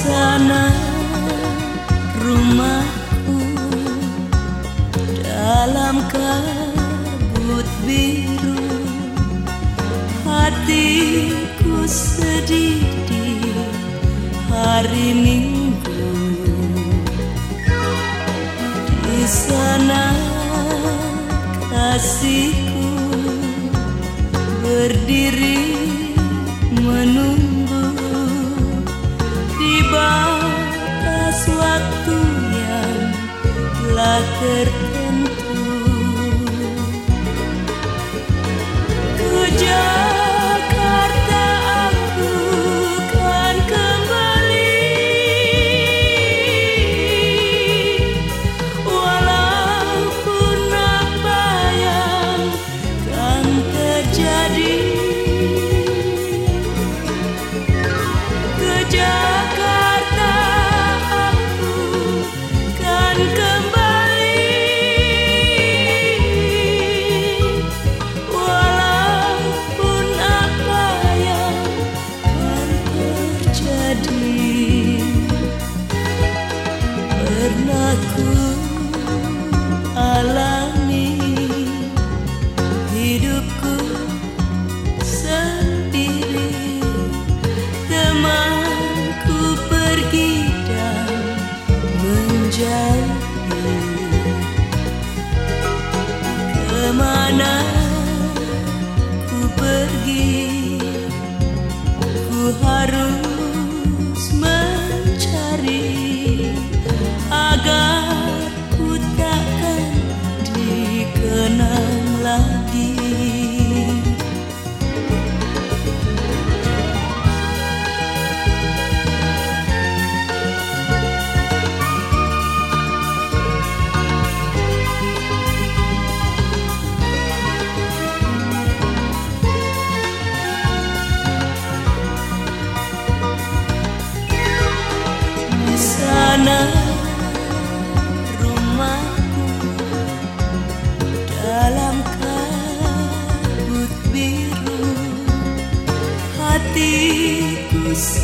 sana rumahku dalam kabut biru. Hatiku sedih di hari minggu. Di sana kasihku berdiri menunggu. quererte. jadi